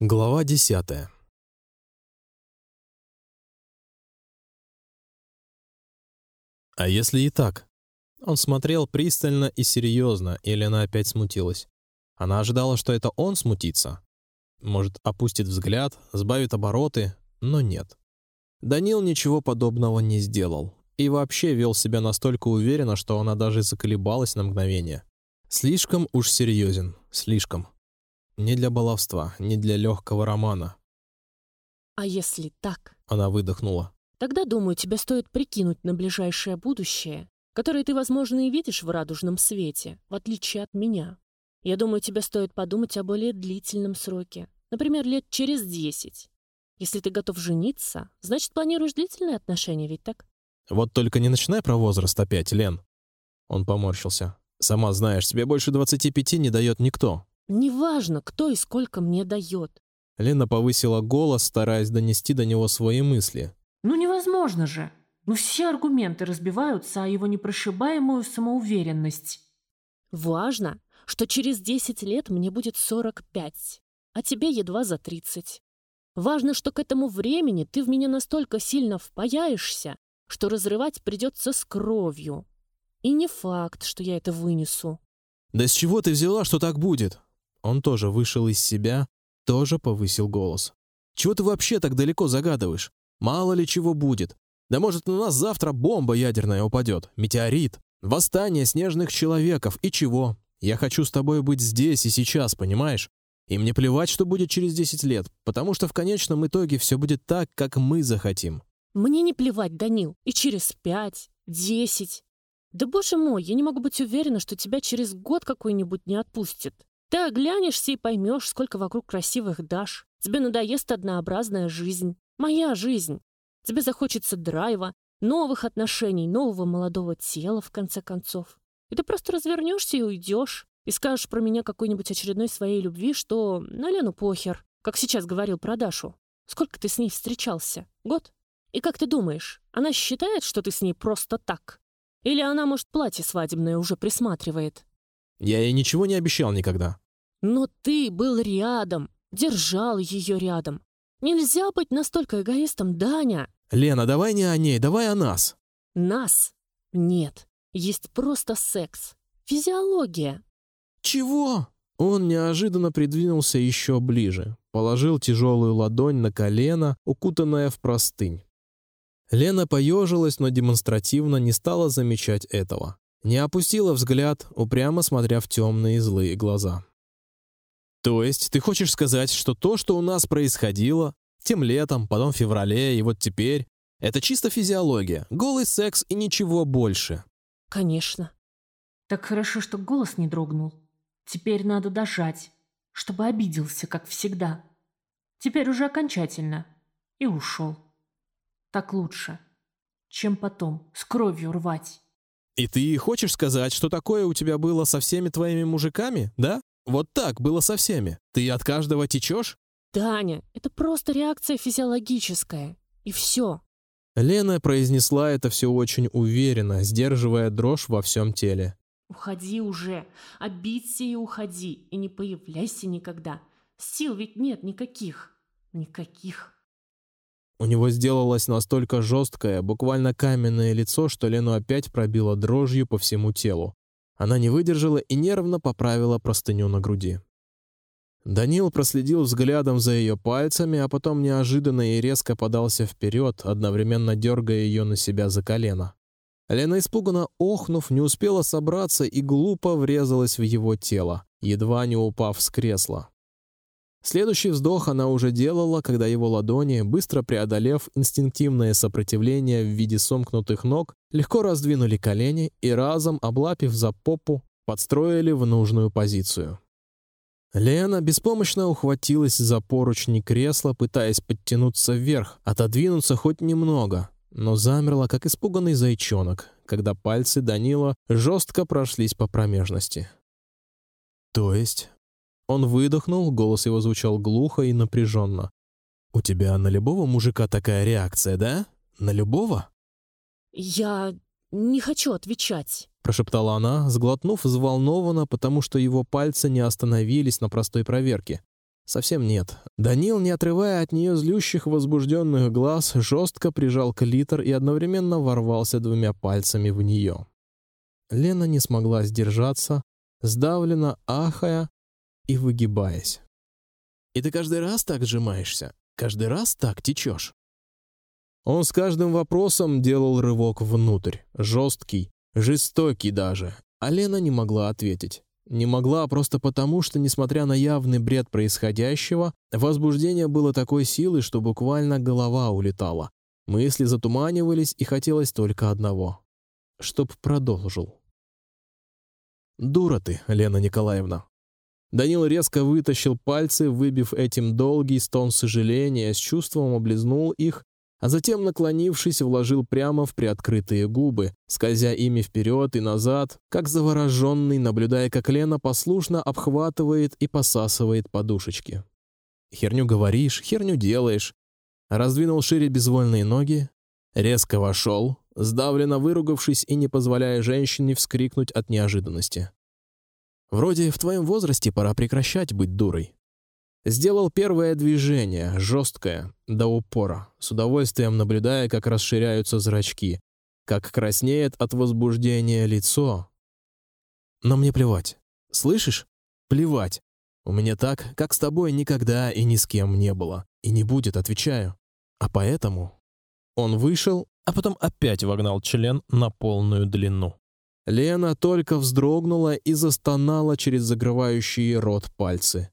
Глава десятая. А если и так? Он смотрел пристально и серьезно, или она опять смутилась. Она ожидала, что это он смутится. Может, опустит взгляд, сбавит обороты, но нет. Данил ничего подобного не сделал и вообще вел себя настолько уверенно, что она даже заколебалась на мгновение. Слишком уж серьезен, слишком. Не для баловства, не для легкого романа. А если так? Она выдохнула. Тогда, думаю, тебе стоит прикинуть на ближайшее будущее, которое ты, возможно, и видишь в радужном свете, в отличие от меня. Я думаю, тебе стоит подумать о более длительном сроке, например, лет через десять. Если ты готов жениться, значит, планируешь длительные отношения, ведь так? Вот только не начинай про возраст опять, Лен. Он поморщился. Сама знаешь, тебе больше двадцати пяти не дает никто. Неважно, кто и сколько мне дает. Лена повысила голос, стараясь донести до него свои мысли. Ну невозможно же. Ну все аргументы разбиваются о его непрошибаемую самоуверенность. Важно, что через 10 лет мне будет 45, а тебе едва за 30. Важно, что к этому времени ты в меня настолько сильно впаяешься, что разрывать придется с кровью. И не факт, что я это вынесу. Да с чего ты взяла, что так будет? Он тоже вышел из себя, тоже повысил голос. Чего ты вообще так далеко загадываешь? Мало ли чего будет. Да может на нас завтра бомба ядерная упадет, метеорит, восстание снежных человеков и чего? Я хочу с тобой быть здесь и сейчас, понимаешь? И мне плевать, что будет через 10 лет, потому что в конечном итоге все будет так, как мы захотим. Мне не плевать, Данил, и через пять, десять. Да боже мой, я не могу быть уверена, что тебя через год какой-нибудь не отпустит. Ты оглянешься и поймешь, сколько вокруг красивых даш. Тебе надоест однообразная жизнь. Моя жизнь. Тебе захочется драйва, новых отношений, нового молодого тела, в конце концов. И ты просто развернешься и уйдешь. И скажешь про меня какой-нибудь очередной своей любви, что на Лену похер, как сейчас говорил про Дашу. Сколько ты с ней встречался? Год? И как ты думаешь, она считает, что ты с ней просто так? Или она, может, платье свадебное уже присматривает? Я ей ничего не обещал никогда. Но ты был рядом, держал ее рядом. Нельзя быть настолько эгоистом, Даня. Лена, давай не о ней, давай о нас. Нас? Нет. Есть просто секс. Физиология. Чего? Он неожиданно придвинулся еще ближе, положил тяжелую ладонь на колено, укутанное в простынь. Лена поежилась, но демонстративно не стала замечать этого. Не опустила взгляд, упрямо смотря в темные злые глаза. То есть ты хочешь сказать, что то, что у нас происходило тем летом, потом в феврале и вот теперь, это чисто физиология, голый секс и ничего больше? Конечно. Так хорошо, что голос не дрогнул. Теперь надо дожать, чтобы обиделся, как всегда. Теперь уже окончательно. И ушел. Так лучше, чем потом с кровью рвать. И ты хочешь сказать, что такое у тебя было со всеми твоими мужиками, да? Вот так было со всеми. Ты от каждого течешь? Таня, это просто реакция физиологическая. И все. Лена произнесла это все очень уверенно, сдерживая дрожь во всем теле. Уходи уже, обидься и уходи, и не появляйся никогда. Сил ведь нет никаких, никаких. У него сделалось настолько жесткое, буквально каменное лицо, что Лену опять пробило дрожью по всему телу. Она не выдержала и нервно поправила простыню на груди. Данил проследил взглядом за ее пальцами, а потом неожиданно и резко подался вперед, одновременно дергая ее на себя за колено. Лена испуганно охнув, не успела собраться и глупо врезалась в его тело, едва не упав с кресла. Следующий вздох она уже делала, когда его ладони, быстро преодолев инстинктивное сопротивление в виде сомкнутых ног, легко раздвинули колени и разом, облапив за попу, подстроили в нужную позицию. Лена беспомощно ухватилась за поручни кресла, пытаясь подтянуться вверх, отодвинуться хоть немного, но замерла, как испуганный зайчонок, когда пальцы Данила жестко прошлись по промежности. То есть он выдохнул, голос его звучал глухо и напряженно. У тебя на любого мужика такая реакция, да? На любого? Я не хочу отвечать. Прошептала она, сглотнув взволнованно, потому что его пальцы не остановились на простой проверке. Совсем нет. Данил, не отрывая от нее злющих возбужденных глаз, жестко прижал клитор и одновременно ворвался двумя пальцами в нее. Лена не смогла сдержаться, сдавленно ахая и выгибаясь. И ты каждый раз так сжимаешься, каждый раз так течешь. Он с каждым вопросом делал рывок внутрь, жесткий, жестокий даже, а Лена не могла ответить. Не могла просто потому, что, несмотря на явный бред происходящего, возбуждение было такой силы, что буквально голова улетала. Мысли затуманивались, и хотелось только одного — чтоб продолжил. Дура ты, Лена Николаевна. Данил резко вытащил пальцы, выбив этим долгий стон сожаления, с чувством облизнул их а затем, наклонившись, вложил прямо в приоткрытые губы, скользя ими вперед и назад, как завороженный, наблюдая, как Лена послушно обхватывает и посасывает подушечки. Херню говоришь, херню делаешь. Раздвинул шире безвольные ноги, резко вошел, сдавленно выругавшись и не позволяя женщине вскрикнуть от неожиданности. Вроде в твоем возрасте пора прекращать быть дурой. Сделал первое движение, жесткое, до упора, с удовольствием наблюдая, как расширяются зрачки, как краснеет от возбуждения лицо. Но мне плевать. Слышишь? Плевать. У меня так, как с тобой никогда и ни с кем не было. И не будет, отвечаю. А поэтому... Он вышел, а потом опять вогнал член на полную длину. Лена только вздрогнула и застонала через закрывающие рот пальцы.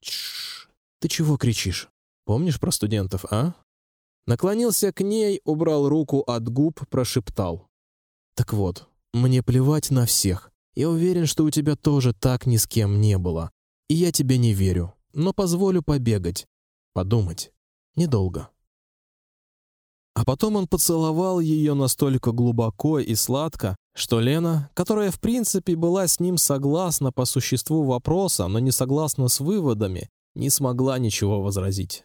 Чш, ты чего кричишь? Помнишь про студентов, а? Наклонился к ней, убрал руку от губ, прошептал: "Так вот, мне плевать на всех. Я уверен, что у тебя тоже так ни с кем не было, и я тебе не верю, но позволю побегать, подумать, недолго". А потом он поцеловал ее настолько глубоко и сладко, что Лена, которая в принципе была с ним согласна по существу вопроса, но не согласна с выводами, не смогла ничего возразить.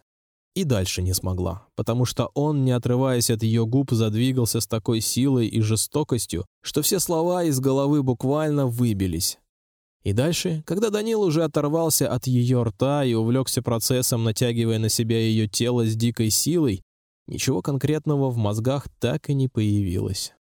И дальше не смогла, потому что он, не отрываясь от ее губ, задвигался с такой силой и жестокостью, что все слова из головы буквально выбились. И дальше, когда Данил уже оторвался от ее рта и увлекся процессом, натягивая на себя ее тело с дикой силой, ничего конкретного в мозгах так и не появилось.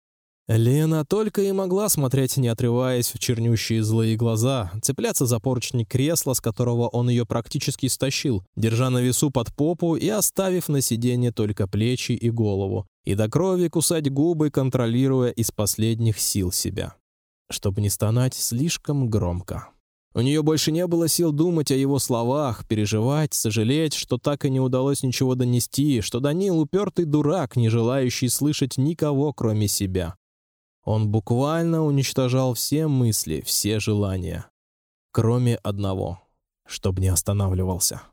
Лена только и могла смотреть, не отрываясь в чернющие злые глаза, цепляться за поручни кресла, с которого он ее практически стащил, держа на весу под попу и оставив на сиденье только плечи и голову, и до крови кусать губы, контролируя из последних сил себя, чтобы не стонать слишком громко. У нее больше не было сил думать о его словах, переживать, сожалеть, что так и не удалось ничего донести, что Данил упертый дурак, не желающий слышать никого, кроме себя. Он буквально уничтожал все мысли, все желания, кроме одного, чтобы не останавливался.